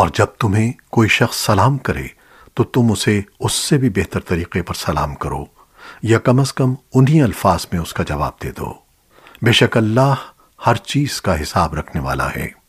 اور جب تمہیں کوئی شخص سلام کرے، تو تم اسے اس سے بھی بہتر طریقے پر سلام کرو، یا کم از کم انہی الفاظ میں اس کا جواب دے دو۔ بے شک اللہ ہر چیز کا حساب رکھنے والا ہے۔